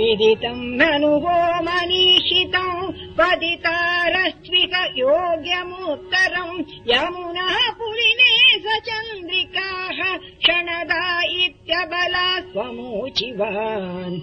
विदितम् ननु वो मनीषितम् पदितारस्विक योग्यमुत्तरम् यमुनः पुरिणे स चन्द्रिकाः क्षणदा इत्यबला स्वमोचिवान्।